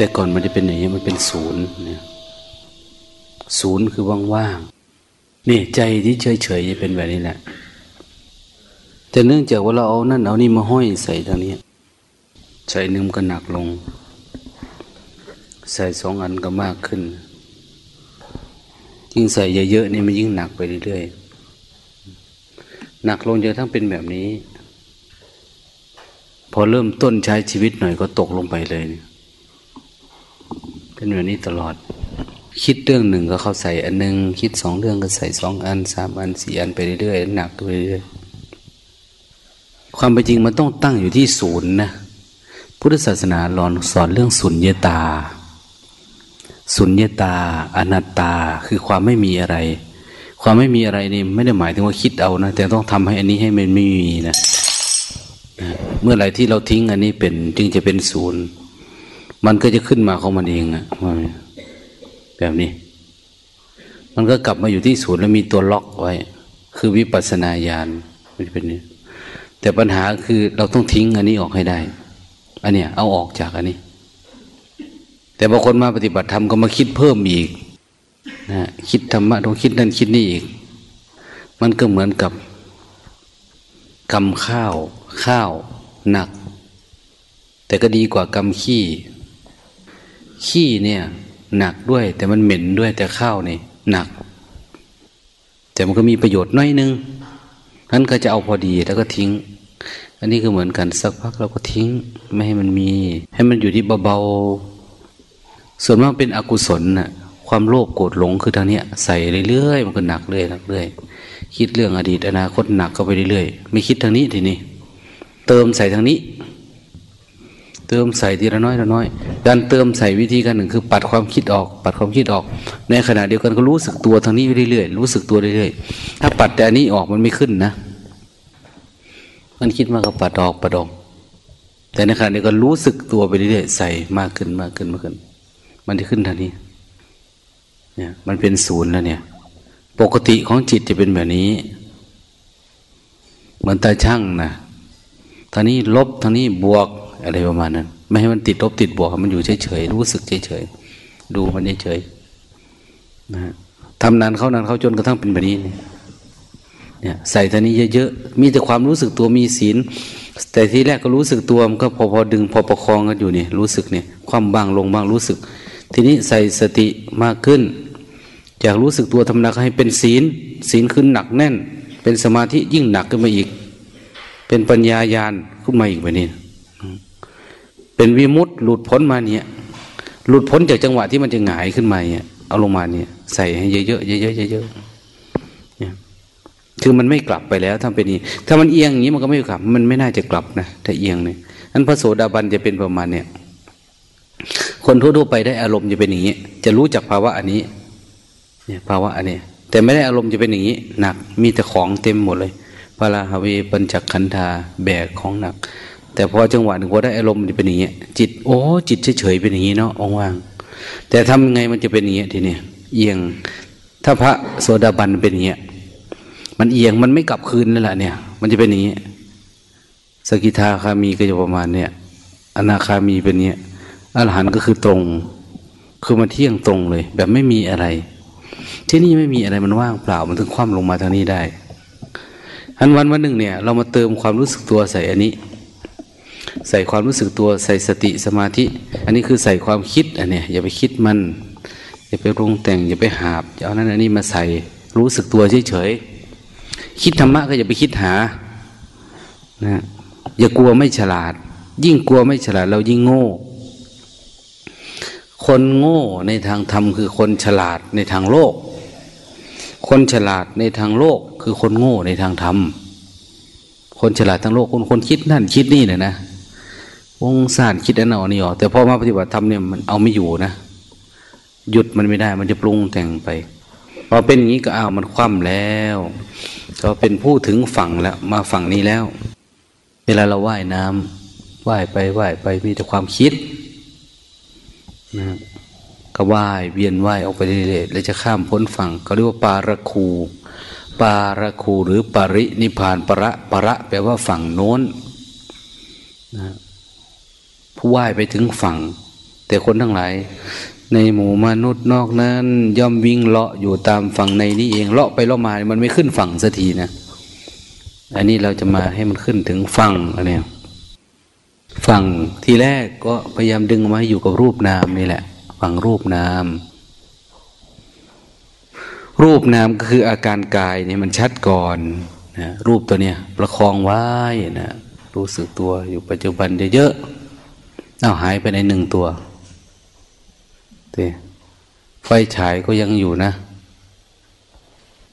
แต่ก่อนมันจะเป็นอย่างนี้มันเป็นศูนย์เนี่ยศูนย์คือว่างๆนี่ใจที่เฉยๆจะเป็นแบบนี้แหละ แต่เนื่องจากว่าเราเอานั่นเอานี่มาห้อยใส่ทางนี้ใส่หนึ่งก็หนักลง ใส่สองอันก็มากขึ้น ยิ่งใส่เยอะๆนี่มันยิ่งหนักไปเรื่อยๆหนักลงจนทั้งเป็นแบบนี้ พอเริ่มต้นใช้ชีวิตหน่อยก็ตกลงไปเลยเป็นแบบนี้ตลอด คิดเรื่องหนึ่งก็เข้าใส่อันหนึ่งคิดสองเรื่องก็ใส่สองอันสามอันสี่อันไปเรื่อยๆหนักไปเรื่อยๆความเป็นจริงมันต้องตั้งอยู่ที่ศูนย์นะพุทธศาสนาลอนสอนเรื่องสุญญตา สุญญตา อนัตตาคือความไม่มีอะไร ความไม่มีอะไรนี่ไม่ได้หมายถึงว่าคิดเอานะ แต่ต้องทำให้อันนี้ให้มันไม่มีนะเมื่อไหร่ที่เราทิ้งอันนี้เป็นจึงจะเป็นศูนย์ มันก็จะขึ้นมาของมันเองอะแบบนี้ มันก็กลับมาอยู่ที่ศูนย์แล้วมีตัวล็อกไว้ คือวิปัสสนาญาณมันเป็นนี้แต่ปัญหาคือเราต้องทิ้งอันนี้ออกให้ได้ อันเนี้ยเอาออกจากอันนี้ แต่บางคนมาปฏิบัติธรรมก็มาคิดเพิ่มอีกนะคิดธรรมะต้องคิดนั่นคิดนี่อีก มันก็เหมือนกับกำข้าว ข้าวหนัก แต่ก็ดีกว่ากำขี้ ขี้เนี่ยหนักด้วย แต่มันเหม็นด้วยแต่ข้าวนี่หนัก แต่มันก็มีประโยชน์น้อยนึงนั้นก็จะเอาพอดีแล้วก็ทิ้ง อันนี้ก็เหมือนกันสักพักเราก็ทิ้ง ไม่ให้มันมี ให้มันอยู่ที่เบาๆส่วนมากเป็นอกุศลน่ะความโลภโกรธหลงคือทางเนี้ยใส่เรื่อยๆมันก็หนักเรื่อยหนักเรื่อยคิดเรื่องอดีตอนาคตหนักก็ไปเรื่อยๆไม่คิดทางนี้ทีนี้เติมใส่ทางนี้ เติมใส่ทีละน้อยละน้อยการเติมใส่วิธีการหนึ่งคือปัดความคิดออก ปัดความคิดออก ในขณะเดียวกันก็รู้สึกตัวทางนี้ไปเรื่อยๆรู้สึกตัวเรื่อยๆถ้าปัดแต่อันนี้ออกมันไม่ขึ้นนะ มันคิดมากก็ปัดออกปัดออกแต่ในขณะเดียวกันรู้สึกตัวไปเรื่อยๆใส่มากขึ้นมากขึ้นมากขึ้น มันจะขึ้นทางนี้เนี่ยมันเป็นศูนย์แล้วเนี่ย ปกติของจิตจะเป็นแบบนี้ เหมือนตาช่างนะทางนี้ลบทางนี้บวก อะไรประมาณนั้น ไม่ให้มันติดลบติดบวกมันอยู่เฉยๆรู้สึกเฉยๆดูมันเฉยๆนะทำนานเขานานเขาจนกระทั่งเป็นแบบนี้เนี่ยใส่ท่านี้เยอะๆมีแต่ความรู้สึกตัวมีศีล แต่ทีแรกก็รู้สึกตัวมันก็พอพอดึงพอประคองกันอยู่เนี่ยรู้สึกเนี่ยความบางลงบ้างรู้สึก ทีนี้ใส่สติมากขึ้นอยากรู้สึกตัวทำหนักให้เป็นศีล ศีลขึ้นหนักแน่น เป็นสมาธิยิ่งหนักขึ้นมาอีก เป็นปัญญายาณขึ้นมาอีกแบบนี้ เป็นวิมุตต์หลุดพ้นมาเนี่ย หลุดพ้นจากจังหวะที่มันจะหงายขึ้นมาเนี่ย เอาลงมาเนี่ย ใส่ให้เยอะๆเยอะๆเยอะๆเนี่ยคือมันไม่กลับไปแล้วถ้าเป็นนี้ ถ้ามันเอียงอย่างนี้มันก็ไม่กลับ มันไม่น่าจะกลับนะถ้าเอียงเนี่ยนั้นพระโสดาบันจะเป็นประมาณเนี่ย คนทั่วๆไปได้อารมณ์จะเป็นอย่างนี้ จะรู้จักภาวะอันนี้ เนี่ยภาวะอันนี้แต่ไม่ได้อารมณ์จะเป็นอย่างนี้หนักมีแต่ของเต็มหมดเลยพระราหเวปัญจขันธาแบกของหนัก แต่พอจังหวะหนึ่งพอได้อารมณ์จะเป็นอย่างนี้ยจิตโอ้จิตเฉยๆเป็นอย่างนี้เนาะว่างแต่ทำยังไงมันจะเป็นอย่างนี้ยทีเนี้ยเอียงถ้าพระโสดาบันเป็นอย่างนี้ยมันเอียงมันไม่กลับคืนนั่นแหละเนี่ย มันจะเป็นอย่างนี้สกิทาคามีก็จะประมาณเนี่ยอนาคามีเป็นเนี้ยอรหันต์ก็คือตรง คือมันเที่ยงตรงเลย แบบไม่มีอะไร ที่นี่ไม่มีอะไรมันว่างเปล่ามันถึงคว่ำลงมาทางนี้ได้อันวันวันหนึ่งเนี่ย เรามาเติมความรู้สึกตัวใส่อันนี้ ใส่ความรู้สึกตัวใส่สติสมาธิ อันนี้คือใส่ความคิดอันเนี้ยอย่าไปคิดมัน อย่าไปรุงแต่ง อย่าไปหาบเอานั้นอันนี้มาใส่รู้สึกตัวเฉยๆคิดธรรมะก็อย่าไปคิดหานะอย่ากลัวไม่ฉลาด ยิ่งกลัวไม่ฉลาด เรายิ่งโง่ คนโง่ในทางธรรมคือคนฉลาดในทางโลก คนฉลาดในทางโลกคือคนโง่ในทางธรรมคนฉลาดทางโลกคนคนคิดนั่นคิดนี่เนี่ยนะ วงสารคิดอันเอานี่ออกแต่พอมาปฏิบัติธรรมเนี่ยมันเอาไม่อยู่นะ หยุดมันไม่ได้ มันจะปรุงแต่งไปพอเป็นอย่างนี้ก็อ้าวมันคว่ำแล้วก็เป็นผู้ถึงฝั่งแล้ว มาฝั่งนี้แล้ว เวลาเราว่ายน้ำว่ายไปว่ายไปมีแต่ความคิดนะก็ว่ายเวียนว่ายออกไปเรื่อยๆแล้วจะข้ามพ้นฝั่งเขาเรียกว่าปาระคู ปาระคูหรือปรินิพานประประแปลว่าฝั่งโน้นนะ ว่ายไปถึงฝั่ง แต่คนทั้งหลาย ในหมู่มนุษย์นอกนั้น ย่อมวิ่งเลาะอยู่ตามฝั่งในนี้เองเลาะไปเลาะมามันไม่ขึ้นฝั่งสักทีนะอันนี้เราจะมาให้มันขึ้นถึงฝั่งอันนี้ฝั่งที่แรกก็พยายามดึงมาอยู่กับรูปนามนี่แหละ ฝั่งรูปนามรูปนามก็คืออาการกายเนี่ยมันชัดก่อนนะรูปตัวเนี้ยประคองไว้นะรู้สึกตัวอยู่ปัจจุบันเยอะๆ เอาหายไปในหนึ่งตัวเตไฟฉายก็ยังอยู่นะ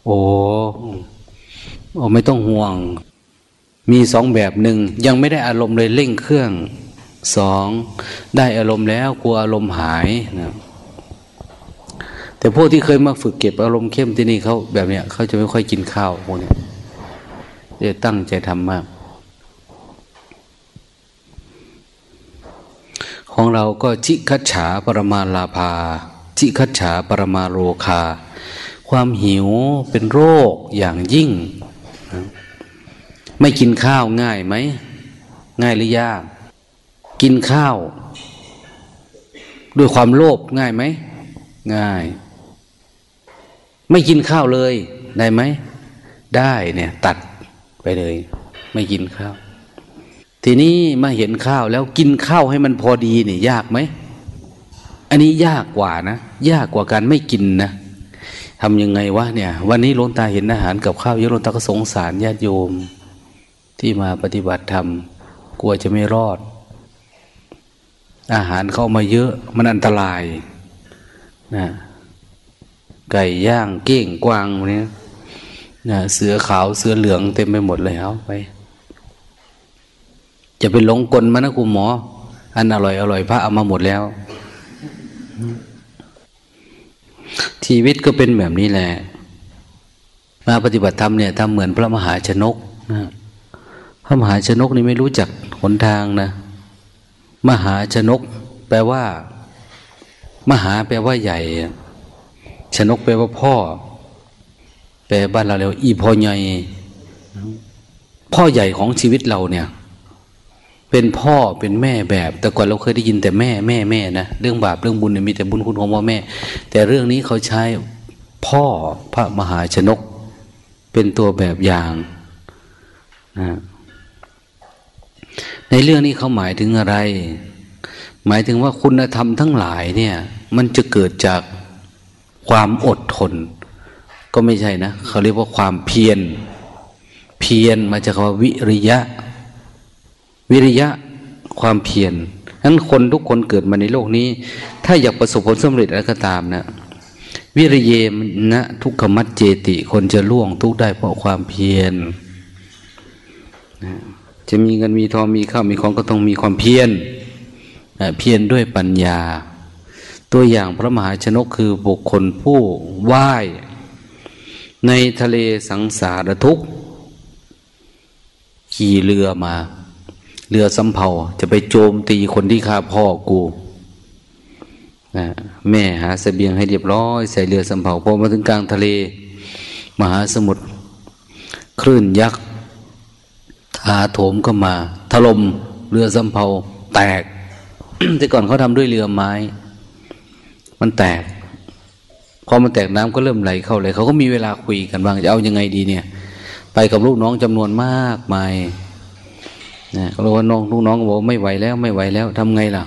โอ้โอ้ไม่ต้องห่วง มีสองแบบหนึ่งยังไม่ได้อารมณ์เลยเร่งเครื่องสองได้อารมณ์แล้วกลัวอารมณ์หายนะแต่พวกที่เคยมาฝึกเก็บอารมณ์เข้มที่นี่เขาแบบเนี้ยเขาจะไม่ค่อยกินข้าวพวกเนี้ยจะตั้งใจทำมาก ของเราก็จิคัจฉาปรมาลาภาจิคัจฉาปรมาโรคา ความหิวเป็นโรคอย่างยิ่ง ไม่กินข้าวง่ายไหม ง่ายหรือยาก กินข้าว ด้วยความโลภง่ายไหม ง่าย ไม่กินข้าวเลยได้ไหม ได้เนี่ย ตัดไปเลย ไม่กินข้าว ทีนี้มาเห็นข้าวแล้วกินข้าวให้มันพอดีเนี่ยยากไหม อันนี้ยากกว่านะ ยากกว่าการไม่กินนะทำยังไงวะเนี่ย วันนี้หลวงตาเห็นอาหารกับข้าวเยอะหลวงตาก็สงสารญาติโยม ที่มาปฏิบัติธรรมกลัวจะไม่รอด อาหารเข้ามาเยอะมันอันตรายนะไก่ย่างเก้งกวางเนี้ยนะเสือขาวเสือเหลืองเต็มไปหมดเลยเอาไป จะไปหลงกลมานะคุณหมอ อันอร่อยอร่อยพระเอามาหมดแล้ว ชีวิตก็เป็นแบบนี้แหละ มาปฏิบัติธรรมเนี่ยทำเหมือนพระมหาชนกนะพระมหาชนกนี่ไม่รู้จักหนทางนะ มหาชนก แปลว่า มหาแปลว่าใหญ่ ชนกแปลว่าพ่อ แปลบ้านเราเรียกอีพ่อใหญ่ พ่อใหญ่ของชีวิตเราเนี่ย เป็นพ่อเป็นแม่แบบ แต่ก่อนเราเคยได้ยินแต่แม่แม่แม่นะเรื่องบาปเรื่องบุญเนี่ยมีแต่บุญคุณของพ่อแม่ แต่เรื่องนี้เขาใช้พ่อพระมหาชนก เป็นตัวแบบอย่างนะในเรื่องนี้เขาหมายถึงอะไร หมายถึงว่าคุณธรรมทั้งหลายเนี่ย มันจะเกิดจากความอดทน ก็ไม่ใช่นะเขาเรียกว่าความเพียรเพียรมาจากคำว่าวิริยะ วิริยะความเพียรนั้นคนทุกคนเกิดมาในโลกนี้ ถ้าอยากประสบผลสำเร็จอะไรก็ตามนะวิริเยมนะทุกขมัดเจติ คนจะล่วงทุกได้เพราะความเพียรนะจะมีเงินมีทองมีข้าวมีของก็ต้องมีความเพียรเพียรด้วยปัญญา ตัวอย่างพระมหาชนกคือบุคคลผู้ว่ายในทะเลสังสารทุกข์ขี่เรือมา เรือสำเภาจะไปโจมตีคนที่ฆ่าพ่อกูแม่หาสเสบียงให้เรียบร้อย ใส่เรือสำเภาพอมาถึงกลางทะเล มหาสมุทรคลื่นยักษ์ถาโถมก็มา ถล่มเรือสำเภาแตก แต่ก่อนเขาทำด้วยเรือไม้ มันแตกพอมันแตกน้ำก็เริ่มไหลเข้าเลยเขาก็มีเวลาคุยกันบ้างจะเอายังไงดีเนี่ย ไปกับลูกน้องจำนวนมากมาย นะเขาบอกว่าน้องลูกน้องบอกไม่ไหวแล้ว ไม่ไหวแล้วทำไงล่ะ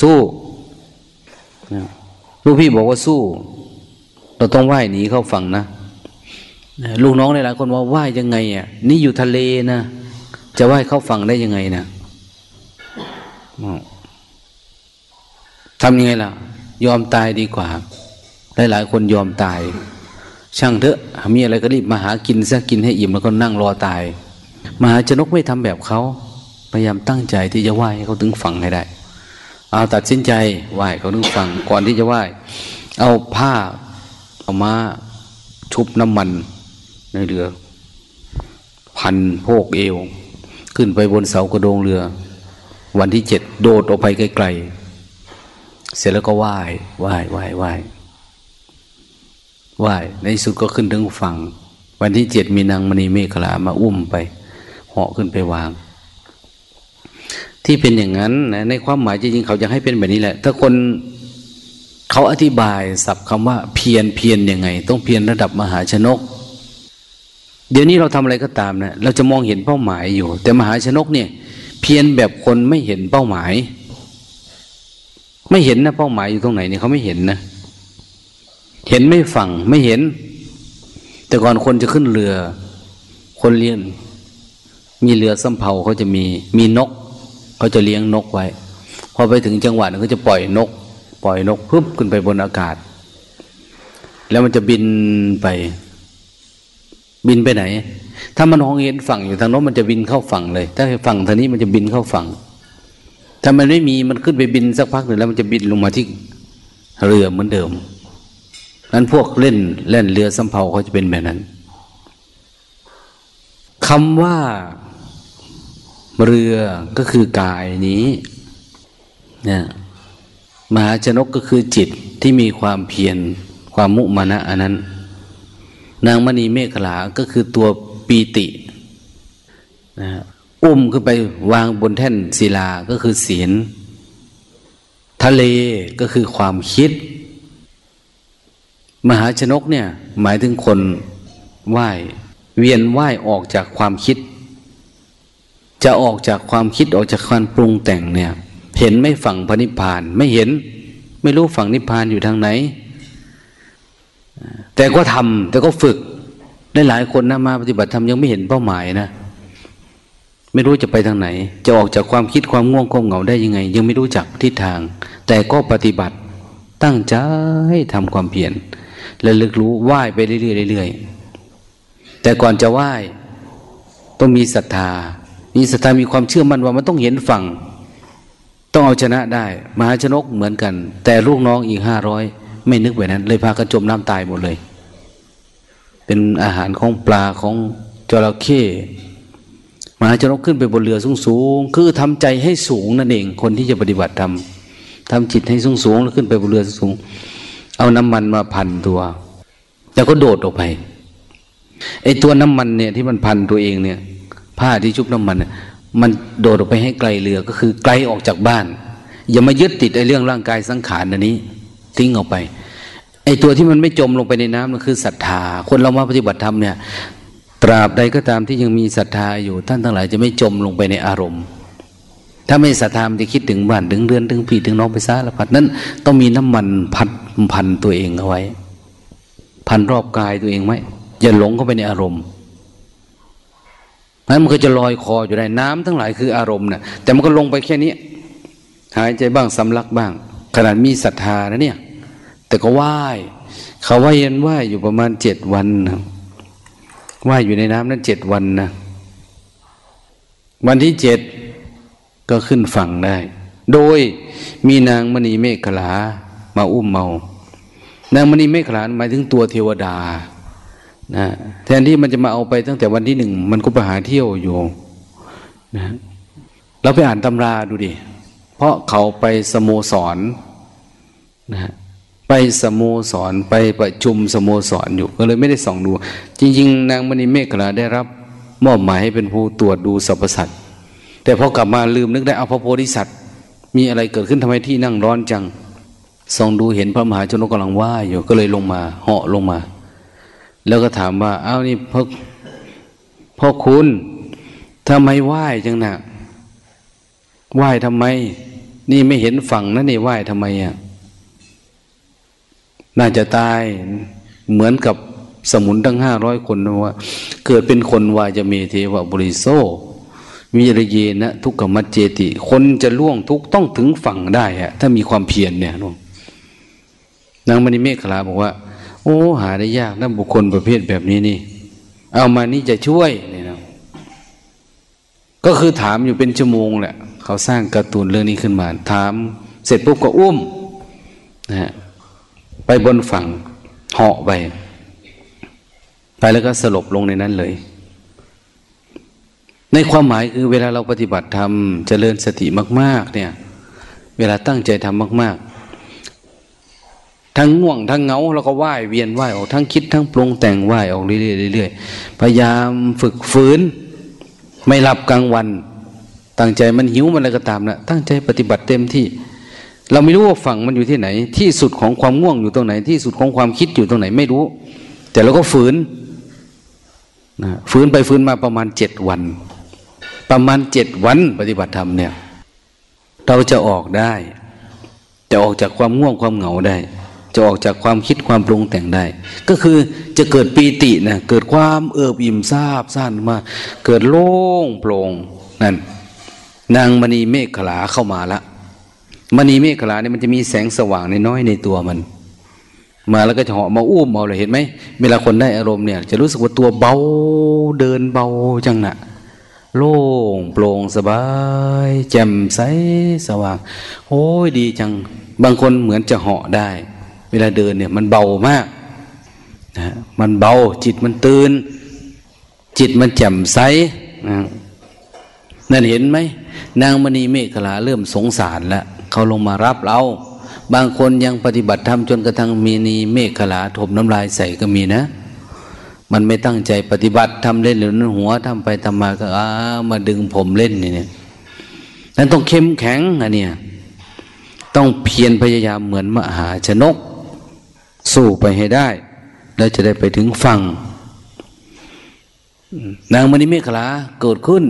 สู้นะลูกพี่บอกว่าสู้ เราต้องไหว้หนีเข้าฝั่งนะลูกน้องหลายคนว่าไหว้ยังไงอะ นี่อยู่ทะเลนะจะไหว้เข้าฝั่งได้ยังไงนะทำยังไงล่ะ ยอมตายดีกว่า หลายๆคนยอมตาย ช่างเถอะมีอะไรก็รีบมาหากินซะกินให้อิ่มแล้วก็นั่งรอตาย มหาชนกไม่ทำแบบเขาพยายามตั้งใจที่จะไหว้เขาถึงฝั่งให้ได้ เอาตัดสินใจไหว้เขาถึงฝั่งก่อนที่จะไหว้เอาผ้าเอามาชุบน้ำมันในเรือ พันโพกเอว ขึ้นไปบนเสากระโดงเรือ วันที่เจ็ดโดดออกไปไกลๆเสร็จแล้วก็ไหว้ไหว้ไหว้ไหว้ไหว้ในสุดก็ขึ้นถึงฝั่ง วันที่เจ็ดมีนางมณีเมฆลามาอุ้มไป หาะขึ้นไปวาง ที่เป็นอย่างนั้นนะในความหมายจริงๆเขาจะให้เป็นแบบนี้แหละ ถ้าคนเขาอธิบายศัพท์คำว่าเพียนเพียนยังไง ต้องเพียนระดับมหาชนก เดี๋ยวนี้เราทำอะไรก็ตามนะเราจะมองเห็นเป้าหมายอยู่ แต่มหาชนกเนี่ย เพียนแบบคนไม่เห็นเป้าหมาย ไม่เห็นนะเป้าหมายอยู่ตรงไหนเนี่ยเขาไม่เห็นนะเห็นไม่ฟังไม่เห็น แต่ก่อนคนจะขึ้นเรือ คนเลี้ยง มีเรือสำเภาเขาจะมีมีนกเขาจะเลี้ยงนกไว้ พอไปถึงจังหวัดเขาจะปล่อยนก ปล่อยนกพึ่บขึ้นไปบนอากาศ แล้วมันจะบินไป บินไปไหน ถ้ามันมองเห็นฝั่งอยู่ทางโน้นมันจะบินเข้าฝั่งเลย ถ้าฝั่งทางนี้มันจะบินเข้าฝั่ง ถ้ามันไม่มีมันขึ้นไปบินสักพักหนึ่งแล้วมันจะบินลงมาที่เรือเหมือนเดิมนั้นพวกเล่นเล่นเรือสำเภาเขาจะเป็นแบบนั้นคำว่า เรือก็คือกายนี้เนี่ยมหาชนกก็คือจิตที่มีความเพียรความมุมานะอันนั้น นางมณีเมฆลาก็คือตัวปีตินะอุ้มขึ้นไปวางบนแท่นศิลาก็คือศีล ทะเลก็คือความคิด มหาชนกเนี่ยหมายถึงคนไหว้เวียนไหว้ออกจากความคิด จะออกจากความคิดออกจากความปรุงแต่งเนี่ย เห็นไม่ฝั่งพระนิพพาน ไม่เห็น ไม่รู้ฝั่งนิพพานอยู่ทางไหน แต่ก็ทำแต่ก็ฝึกได้หลายคนนะมาปฏิบัติธรรมยังไม่เห็นเป้าหมายนะไม่รู้จะไปทางไหน จะออกจากความคิดความง่วงความเหงาได้ยังไง ยังไม่รู้จักทิศทาง แต่ก็ปฏิบัติตั้งใจให้ทำความเพียรและลึกรู้ไหวไปเรื่อยๆเรื่อยๆแต่ก่อนจะไหว้ต้องมีศรัทธา มีศรัทธามีความเชื่อมั่นว่ามันต้องเห็นฝั่ง ต้องเอาชนะได้ มหาชนกเหมือนกัน แต่ลูกน้องอีกห้าร้อยไม่นึกแบบนั้น เลยพากันจมน้ำตายหมดเลย เป็นอาหารของปลาของจระเข้มหาชนกขึ้นไปบนเรือสูงสูงคือทำใจให้สูงนั่นเอง คนที่จะปฏิบัติทำทำจิตให้สูงสูงแล้วขึ้นไปบนเรือสูง เอาน้ำมันมาพันตัว แล้วก็โดดออกไปไอ้ตัวน้ำมันเนี่ยที่มันพันตัวเองเนี่ย ผ้าที่ชุบน้ำมันมันโดดออกไปให้ไกลเรือก็คือไกลออกจากบ้าน อย่ามายึดติดไอ้เรื่องร่างกายสังขารอันนี้ ทิ้งออกไปไอ้ตัวที่มันไม่จมลงไปในน้ำนั่นคือศรัทธา คนเรามาปฏิบัติธรรมเนี่ย ตราบใดก็ตามที่ยังมีศรัทธาอยู่ ท่านทั้งหลายจะไม่จมลงไปในอารมณ์ ถ้าไม่ศรัทธามันจะคิดถึงบ้านถึงเรือนถึงพี่ถึงน้องไปซาละพัดนั้นต้องมีน้ำมันพัดพันตัวเองเอาไว้ พันรอบกายตัวเองไหมอย่าหลงเข้าไปในอารมณ์ นั้นมันก็จะลอยคออยู่ได้น้ำทั้งหลายคืออารมณ์นะ่ะแต่มันก็ลงไปแค่นี้ หายใจบ้างสำลักบ้าง ขนาดมีศรัทธานะเนี่ย แต่ก็ไหว้เขาว่าเย็นไหว้อยู่ประมาณเจ็ดวันนะไหว้อยู่ในน้ำนั้นเจ็ดวันนะวันที่เจ็ดก็ขึ้นฝั่งได้ โดยมีนางมณีเมฆลามาอุ้มเมา นางมณีเมฆลาหมายถึงตัวเทวดา นะแทนที่มันจะมาเอาไปตั้งแต่วันที่หนึ่งมันก็ไปหาเที่ยวอยู่นะเราไปอ่านตำราดูดิ เพราะเขาไปสโมสรนะไปสโมสรไปประชุมสโมสรอยู่ ก็เลยไม่ได้ส่องดู จริง ๆ นางมณีเมฆลาได้รับ มอบหมายให้เป็นผู้ตรวจดูสรรพสัตว์แต่พอกลับมาลืมนึกได้เอาพระโพธิสัตว์ มีอะไรเกิดขึ้นทำไมที่นั่งร้อนจังส่องดูเห็นพระมหาชนกกำลังว่าอยู่ก็เลยลงมาเหาะลงมา แล้วก็ถามว่า เอ้านี่พ่อพ่อคุณทำไมไหว้จังนะไหว้ทำไม นี่ไม่เห็นฝั่งนะนี่ไหว้ทำไมอะน่าจะตายเหมือนกับสมุนทั้งห้าร้อยคนว่า เกิดเป็นคนวาจะเมเทวบริโซวิรเยนะทุกขมัจเจติ คนจะล่วงทุกต้องถึงฝั่งได้อะถ้ามีความเพียรเนี่ยนางมณีเมฆลาบอกว่า อ้หาได้ยากนะบุคคลประเภทแบบนี้นี่ เอามานี่จะช่วยเนี่ยนะก็คือถามอยู่เป็นชั่วโมงแหละ เขาสร้างการ์ตูนเรื่องนี้ขึ้นมา ถามเสร็จปุ๊บก็อุ้มนะฮะไปบนฝั่งเหาะไป ไปแล้วก็สลบลงในนั้นเลย ในความหมายคือเวลาเราปฏิบัติธรรมเจริญสติมาก ๆ เนี่ย เวลาตั้งใจทำมาก ๆ ทั้งง่วงทั้งเงาเราก็ว่ายเวียนว่ายออกทั้งคิดทั้งปรุงแต่งว่ายออกเรื่อยๆเรื่อยๆพยายามฝึกฝืน ไม่หลับกลางวัน ตั้งใจมันหิวมันอะไรก็ตามนะตั้งใจปฏิบัติเต็มที่ เราไม่รู้ว่าฝั่งมันอยู่ที่ไหน ที่สุดของความง่วงอยู่ตรงไหน ที่สุดของความคิดอยู่ตรงไหนไม่รู้ แต่เราก็ฝืนนะฝืนไปฝืนมาประมาณเจ็ดวัน ประมาณเจ็ดวันปฏิบัติธรรมเนี่ย เราจะออกได้ จะออกจากความง่วงความเหงาได้ จะออกจากความคิดความปรุงแต่งได้ ก็คือจะเกิดปีตินะเกิดความเอิบอิ่มซาบซ่านมา เกิดโล่งโปร่งนั่นนางมณีเมฆขลาเข้ามาละมณีเมฆขลาเนี่ยมันจะมีแสงสว่างในน้อยในตัวมัน มาแล้วก็จะเหาะมาอุ้มเอาเลยเห็นไหมเวลาคนได้อารมณ์เนี่ย จะรู้สึกว่าตัวเบาเดินเบาจังนะโล่งโปร่งสบาย แจ่มใสสว่าง โอ้ยดีจัง บางคนเหมือนจะเหาะได้ เวลาเดินเนี่ย มันเบามากนะมันเบาจิตมันตื่น จิตมันแจ่มใสนะนั่นเห็นไหม นางมณีเมฆลาเริ่มสงสารแล้วเขาลงมารับเรา บางคนยังปฏิบัติธรรมจนกระทั่งมีนีเมฆลาถมน้ำลายใส่ก็มีนะ มันไม่ตั้งใจปฏิบัติทำเล่นหรือหัวทำไปทำมาก็อ้ามาดึงผมเล่นนี่เนี่ยนั้นต้องเข้มแข็งอันเนี้ยต้องเพียรพยายามเหมือนมหาชนก สู้ไปให้ได้ แล้วจะได้ไปถึงฝั่งนางมณีเมฆลาเกิดขึ้น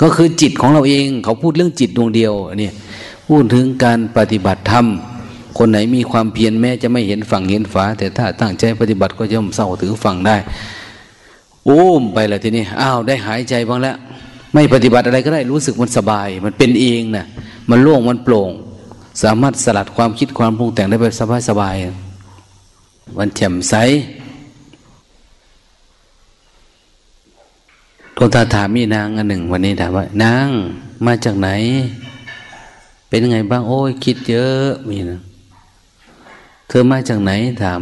ก็คือจิตของเราเอง เขาพูดเรื่องจิตดวงเดียวเนี่ยพูดถึงการปฏิบัติธรรม คนไหนมีความเพียรแม้จะไม่เห็นฝั่งเห็นฝา แต่ถ้าตั้งใจปฏิบัติก็ย่อมเศร้าถือฝั่งได้โอ้มไปแล้วทีนี้อ้าวได้หายใจบ้างแล้ว ไม่ปฏิบัติอะไรก็ได้รู้สึกมันสบาย มันเป็นเองนะมันโล่งมันโปร่ง สามารถสลัดความคิดความปรุงแต่งได้แบบสบายส บายมันแจ่มใสหลวงตาถามมีนางอันหนึ่ง วันนี้ถามว่านางมาจากไหน เป็นไงบ้างโอ้ยคิดเยอะมีนะเธอมาจากไหนถาม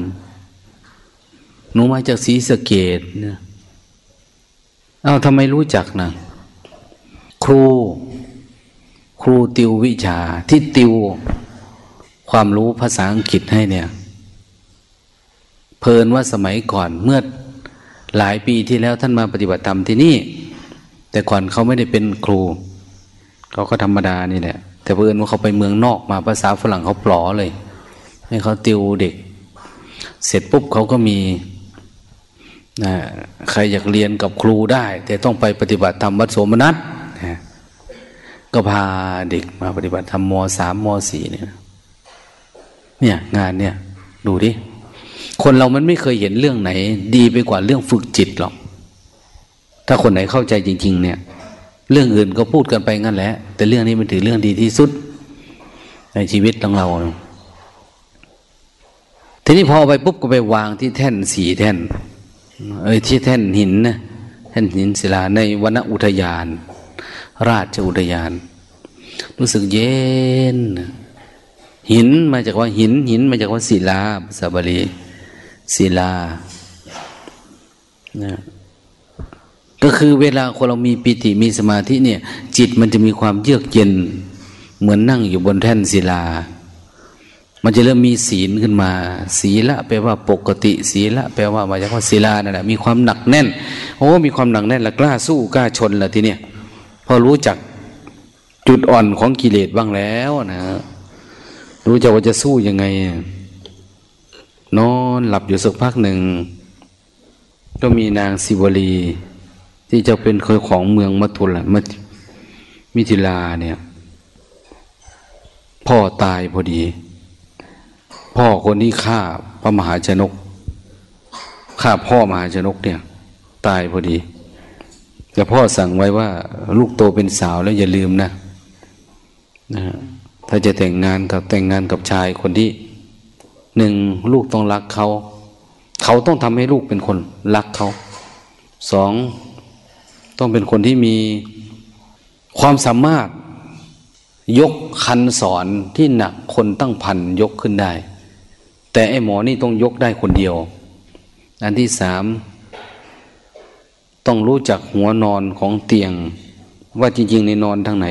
หนูมาจากศรีสะเกดเนี่ยเอาทำไมรู้จักนะครู ครูติววิชาที่ติว ความรู้ภาษาอังกฤษให้เนี่ย เพลินว่าสมัยก่อนเมื่อหลายปีที่แล้วท่านมาปฏิบัติธรรมที่นี่ แต่ก่อนเขาไม่ได้เป็นครู เขาก็ธรรมดานี่แหละแต่เพื่อนว่าเขาไปเมืองนอกมาภาษาฝรั่งเขาปลอเลย ให้เขาติวเด็ก เสร็จปุ๊บเขาก็มีนะใครอยากเรียนกับครูได้ แต่ต้องไปปฏิบัติธรรมวัดโสมนัสนะก็พาเด็กมาปฏิบัติธรรมมสามมสี่เนี่ย เนี่ย งานเนี่ย ดูดิ คนเรามันไม่เคยเห็นเรื่องไหน ดีไปกว่าเรื่องฝึกจิตหรอก ถ้าคนไหนเข้าใจจริง ๆ เนี่ย เรื่องอื่นก็พูดกันไปงั้นแหละ แต่เรื่องนี้มันถือเรื่องดีที่สุด ในชีวิตของเรา ทีนี้พอไปปุ๊บก็ไปวางที่แท่นสีแท่น เอ้ยที่แท่นหินนะแท่นหินศิลาในวนอุทยาน ราชอุทยาน รู้สึกเย็น หินมาจากว่าหินหินมาจากว่าศิลาภาษาบาลี ศิลานะก็คือเวลาคนเรามีปิติมีสมาธิเนี่ย จิตมันจะมีความเยือกเย็น เหมือนนั่งอยู่บนแท่นศิลา มันจะเริ่มมีศีลขึ้นมา ศีละแปลว่าปกติ ศีละแปลว่ามาจากว่าศิลานั่นแหละมีความหนักแน่นโอ้มีความหนักแน่นแล้วกล้าสู้กล้าชนละทีเนี้ยพอรู้จักจุดอ่อนของกิเลสบ้างแล้วนะรู้จักว่าจะสู้ยังไง นอนหลับอยู่สักพักหนึ่ง ก็มีนางสิวลี ที่จะเป็นเคยของเมืองมัทุลมมิถิลาเนี่ย พ่อตายพอดี พ่อคนที่ฆ่าพระมหาชนกฆ่าพ่อมหาชนกเนี่ย ตายพอดีแต่พ่อสั่งไว้ว่า ลูกโตเป็นสาวแล้วอย่าลืมนะนะถ้าจะแต่งงานกับแต่งงานกับชายคนที่ หนึ่งลูกต้องรักเขาเขาต้องทำให้ลูกเป็นคนรักเขาสองต้องเป็นคนที่มีความสามารถยกคันสอนที่หนักคนตั้งพันยกขึ้นได้ แต่ไอ้หมอนี่ต้องยกได้คนเดียว อันที่สามต้องรู้จักหัวนอนของเตียง ว่าจริงๆในนอนทางไหน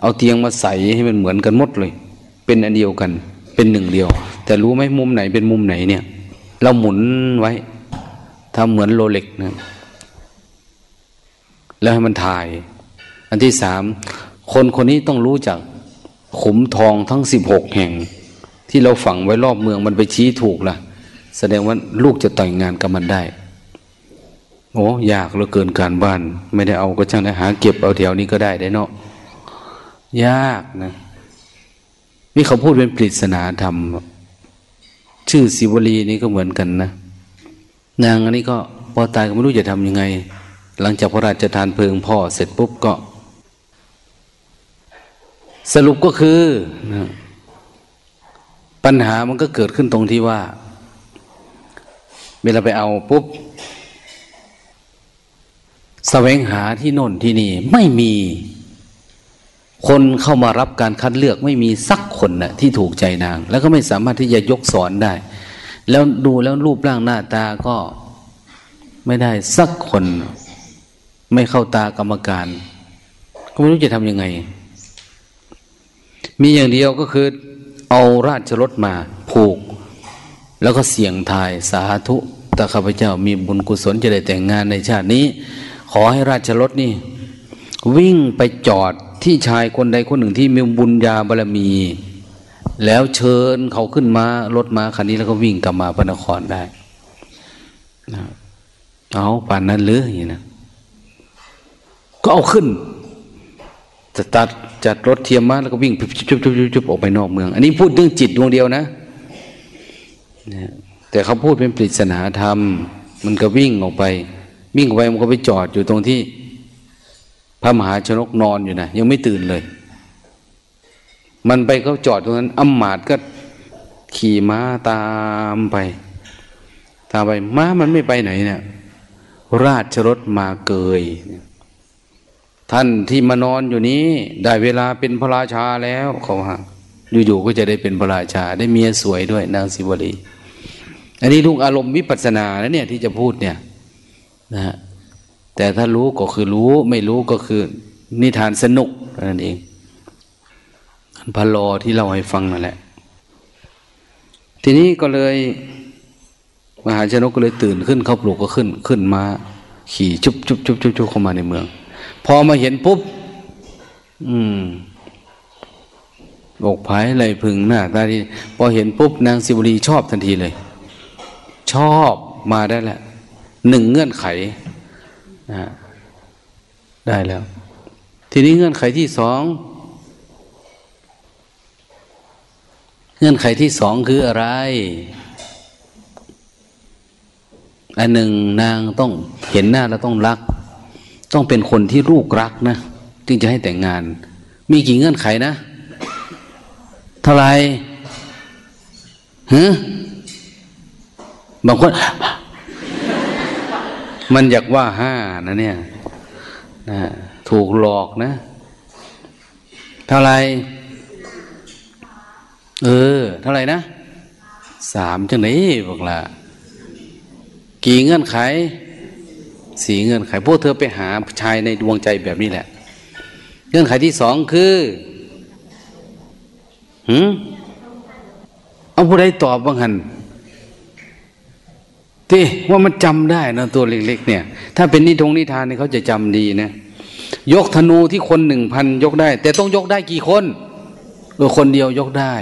เอาเตียงมาใส่ให้มันเหมือนกันหมดเลย เป็นอันเดียวกัน เป็นหนึ่งเดียว แต่รู้ไหมมุมไหนเป็นมุมไหนเนี่ย เราหมุนไว้ทำเหมือนโรเล็กนะแล้วให้มันถ่าย อันที่สามคนคนนี้ต้องรู้จักขุมทองทั้งสิบหกแห่ง ที่เราฝังไว้รอบเมืองมันไปชี้ถูกละ่ะ แสดงว่าลูกจะแต่งงานกับมันได้ โอ้ยากเหลือเกินการบ้าน ไม่ได้เอาก็ช่างได้หาเก็บเอาแถวนี้ก็ได้ได้เนาะยากนะ นี่เขาพูดเป็นปริศนาธรรม ชื่อสิวลีนี่ก็เหมือนกันนะนางอันนี้ก็พอตายก็ไม่รู้จะทำยังไง หลังจากพระราชทานเพลิงพ่อเสร็จปุ๊บก็ สรุปก็คือนะปัญหามันก็เกิดขึ้นตรงที่ว่า เวลาไปเอาปุ๊บสแสวงหาที่โน่นที่นี่ไม่มี คนเข้ามารับการคัดเลือกไม่มีสักคนนะ่ะที่ถูกใจนาง แล้วก็ไม่สามารถที่จะยกสอนได้ แล้วดูแล้วรูปร่างหน้าตาก็ไม่ได้สักคน ไม่เข้าตากรรมการ ก็ไม่รู้จะทำยังไง มีอย่างเดียวก็คือ เอาราชรถมาผูก แล้วก็เสี่ยงทายสาธุต่ข้าพเจ้ามีบุญกุศลจะได้แต่งงานในชาตินี้ ขอให้ราชรถนี่ วิ่งไปจอด ที่ชายคนใดคนหนึ่งที่มีบุญญาบารมี แล้วเชิญเขาขึ้นมารถมาคันนี้แล้วก็วิ่งกลับมาพระนครได้นะเอาป่านนั้นหรืออย่างนี้นะก็เอาขึ้นจะตัดจัดรถเทียมมาแล้วก็วิ่งจุบจุบจุบจุบออกไปนอกเมือง อันนี้พูดเรื่องจิตดวงเดียวนะนะแต่เขาพูดเป็นปริศนาธรรม มันก็วิ่งออกไป วิ่งออกไปมันก็ไปจอดอยู่ตรงที่ พระมหาชนกนอนอยู่นะยังไม่ตื่นเลย มันไปเขาจอดตรงนั้นอำมาตก็ขี่ม้าตามไป ตามไปม้ามันไม่ไปไหนเนะี่ยราชรถมาเกย ท่านที่มานอนอยู่นี้ ได้เวลาเป็นพระราชาแล้วเขาฮะอยู่ๆก็จะได้เป็นพระราชา ได้เมียสวยด้วย นางสิวลีอันนี้ลูกอารมณ์วิปัสสนาแล้วเนี่ยที่จะพูดเนี่ย นะฮะ แต่ถ้ารู้ก็คือรู้ไม่รู้ก็คือ นิทานสนุกนั่นเองพะโลที่เราให้ฟังนั่นแหละ ทีนี้ก็เลย มหาชนกก็เลยตื่นขึ้นเขาปลุกก็ขึ้นขึ้นมา ขี่จุบจุบจุบจุบจุบเข้ามาในเมือง พอมาเห็นปุ๊บ อืมอกภายไหลพึงหน้าตาที่พอเห็นปุ๊บนางสิบุรีชอบทันทีเลย ชอบมาได้แหละหนึ่งเงื่อนไข นะได้แล้ว ทีนี้เงื่อนไขที่สอง เงื่อนไขที่สองคืออะไร อันหนึ่งนางต้องเห็นหน้าแล้วต้องรัก ต้องเป็นคนที่ลูกรักนะ จึงจะให้แต่งงาน มีกี่เงื่อนไขนะ เท่าไรฮะบางคน มันอยากว่าห้านะเนี่ยนะถูกหลอกนะ เท่าไรเออ เท่าไรนะสามจังไหนบอกละกี่เงื่อนไขสี่เงื่อนไข พวกเธอไปหาชายในดวงใจแบบนี้แหละ เงื่อนไขที่สองคือหืมเอาผู้ใดตอบบ้างหัน ที่ว่ามันจำได้นะตัวเล็ก ๆ เนี่ย ถ้าเป็นนิทงนิทานเนี่ยเขาจะจำดีนะยกธนูที่คนหนึ่งพันยกได้ แต่ต้องยกได้กี่คนเออคนเดียวยกได้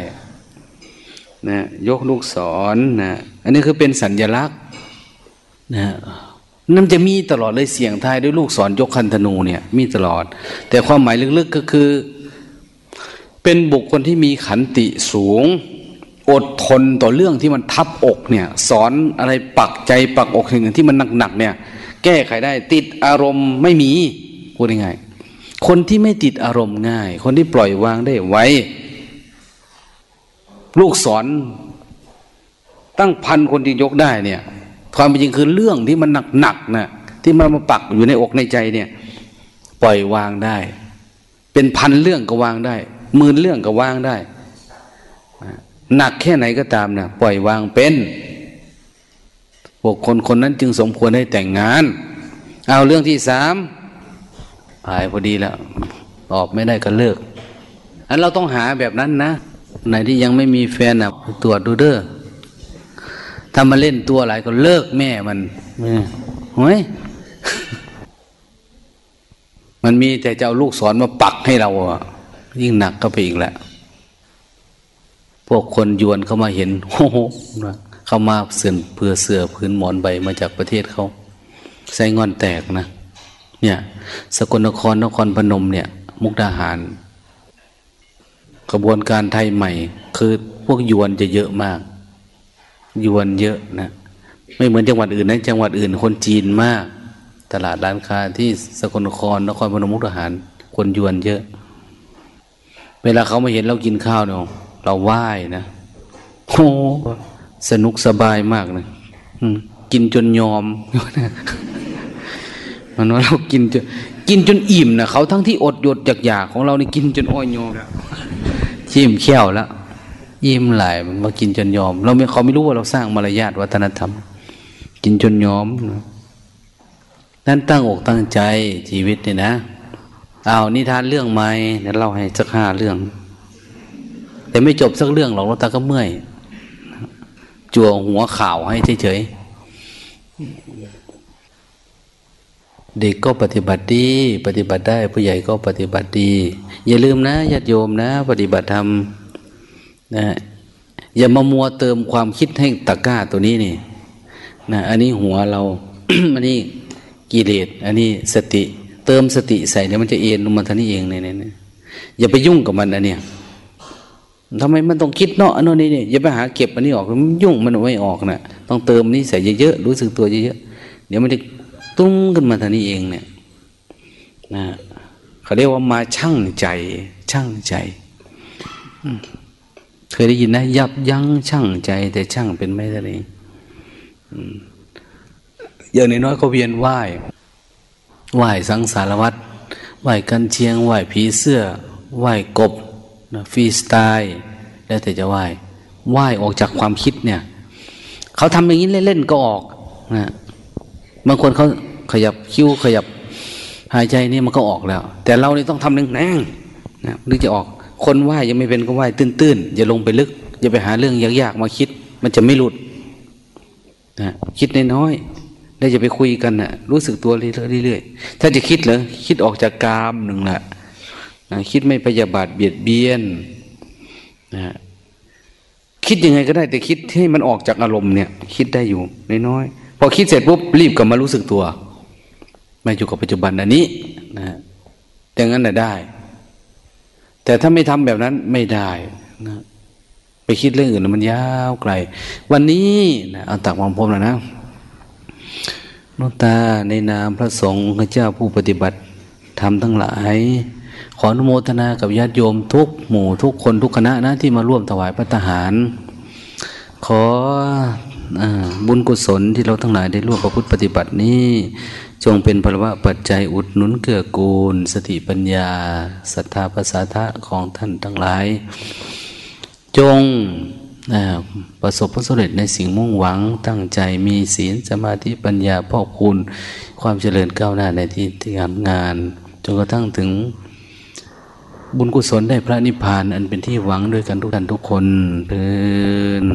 นะยกลูกศรนะอันนี้คือเป็นสัญญลักษณ์นะนั่นจะมีตลอดเลยเสียงทายด้วยลูกศรยกคันธนูเนี่ย มีตลอด แต่ความหมายลึกๆก็คือ เป็นบุคคลที่มีขันติสูง อดทนต่อเรื่องที่มันทับอกเนี่ย สอนอะไรปักใจปักอกสิ่งที่มันหนักๆเนี่ย แก้ไขได้ ติดอารมณ์ไม่มีพูดง่ายคนที่ไม่ติดอารมณ์ง่าย คนที่ปล่อยวางได้ไวลูกสอนตั้งพันคนที่ยกได้เนี่ย ความจริงคือเรื่องที่มันหนักๆนะที่มันมาปักอยู่ในอกในใจเนี่ย ปล่อยวางได้ เป็นพันเรื่องก็วางได้หมื่นเรื่องก็วางได้ หนักแค่ไหนก็ตามนะปล่อยวางเป็นพวกคนคนนั้นจึงสมควรให้แต่งงาน เอาเรื่องที่สามหายพอดีแล้วตอบไม่ได้ก็เลิก อันเราต้องหาแบบนั้นนะ ไหนที่ยังไม่มีแฟนนะตรวจดูเด้อถ้ามาเล่นตัวอะไรก็เลิกแม่มันเฮ้ยมมันมีแต่จะเอาลูกศรมาปักให้เราอะยิ่งหนักก็ไปอีกแหละ พวกคนยวนเข้ามาเห็นโอ้โหเข้ามาเสื่อเพื่อเสือพื้นหมอนใบมาจากประเทศเขาใส่งอนแตกนะ เนี่ยสกลนครนครพนมเนี่ย มุกดาหารกระบวนการไทยใหม่ คือพวกยวนจะเยอะมาก ยวนเยอะนะ ไม่เหมือนจังหวัดอื่นนะจังหวัดอื่น คนจีนมาก ตลาดร้านค้าที่สกลนครนครพนมมุกดาหาร คนยวนเยอะ เวลาเขามาเห็นเรากินข้าวเนาะ เราไหว้นะโอ้สนุกสบายมากเลยกินจนยอม มันว่าเรากินจนกินจนอิ่มนะเขาทั้งที่อดหยดอยากๆของเรานี่กินจนอ้อยยอมชิมเขี้ยวแล้วยิ้มหลายมันมากินจนยอม เราไม่เขาไม่รู้ว่าเราสร้างมารยาทวัฒนธรรม กินจนยอมนั่นตั้งอกตั้งใจชีวิตเนี่ยนะเอานิทานเรื่องใหมเดี๋ยวเล่าให้สักห้าเรื่อง แต่ไม่จบสักเรื่องหรอกเราตาก็เมื่อยจั่วหัวข่าวให้เฉยๆเด็กก็ปฏิบัติดี ปฏิบัติได้ผู้ใหญ่ก็ปฏิบัติดี อย่าลืมนะญาติโยมนะ ปฏิบัติธรรมนะอย่ามามัวเติมความคิดให้ตะก้าตัวนี้นี่นะอันนี้หัวเรา อันนี้กิเลสอันนี้สติ เติมสติใส่เนี่ยมันจะเอ็นลงมาท่านี้เองเนี่ยเนี่ยอย่าไปยุ่งกับมันอันเนี้ย ทำไมมันต้องคิดเนาะอันนี้เนี่ยอย่าไปหาเก็บอันนี้ออกมันยุ่งมันไม่ออกนะต้องเติมนี้ใส่เยอะๆรู้สึกตัวเยอะๆเดี๋ยวมันจะตุ้งขึ้นมาท่านี้เองเนี่ยนะเขาเรียกว่ามาช่างใจ ช่างใจเคยได้ยินนะ ยับยั้งช่างใจ แต่ช่างเป็นไม่ได้เลยอย่างน้อยๆก็เวียนไหวไหวสังสารวัตรไหวกันเชียงไหวผีเสื้อไหวกบ นะฟรีสไตล์แล้วแต่จะไหวไหวออกจากความคิดเนี่ย เขาทำอย่างนี้เล่นๆก็ออกนะบางคนเขาขยับคิ้วขยับหายใจนี่มันก็ออกแล้ว แต่เรานี่ต้องทำหนึ่งแน่งนะนึกจะออกคนไหว้ยังไม่เป็นก็ไหว้ตื้นๆอย่าลงไปลึก อย่าไปหาเรื่องยากๆมาคิด มันจะไม่หลุดนะคิดน้อยๆแล้วจะไปคุยกันนะรู้สึกตัวเรื่อยๆถ้าจะคิดเหรอคิดออกจากกามหนึ่งแหละ คิดไม่พยาบาทเบียดเบียนนะคิดยังไงก็ได้แต่คิดให้มันออกจากอารมณ์เนี่ย คิดได้อยู่น้อยๆพอคิดเสร็จปุ๊บรีบกลับมารู้สึกตัวมาอยู่กับปัจจุบันอันนี้นะแต่งั้นน่ะได้ แต่ถ้าไม่ทำแบบนั้นไม่ได้นะไปคิดเรื่องอื่นมันยาวไกล วันนี้นะเอาตักมองพรมแล้วนะนุตาในนามพระสงฆ์พระเจ้าผู้ปฏิบัติทำทั้งหลาย ขออนุโมทนากับญาติโยมทุกหมู่ทุกคนทุกคณะนะที่มาร่วมถวายพระทหาร ขออบุญกุศลที่เราทั้งหลายได้ร่วมประพฤติปฏิบัตินี้ จงเป็นพลวะปัจจัยอุดหนุนเกื้อกูล สติปัญญาศรัทธาภาษาทะของท่านทั้งหลาย จงประสบผลสำเร็จในสิ่งมุ่งหวังตั้งใจมีศีลสมาธิปัญญาพ่อคุณ ความเจริญก้าวหน้าในที่ที่ทำงานจนกระทั่งถึง บุญกุศลได้พระนิพพานอันเป็นที่หวังด้วยกันทุกท่านทุกคนเพลิน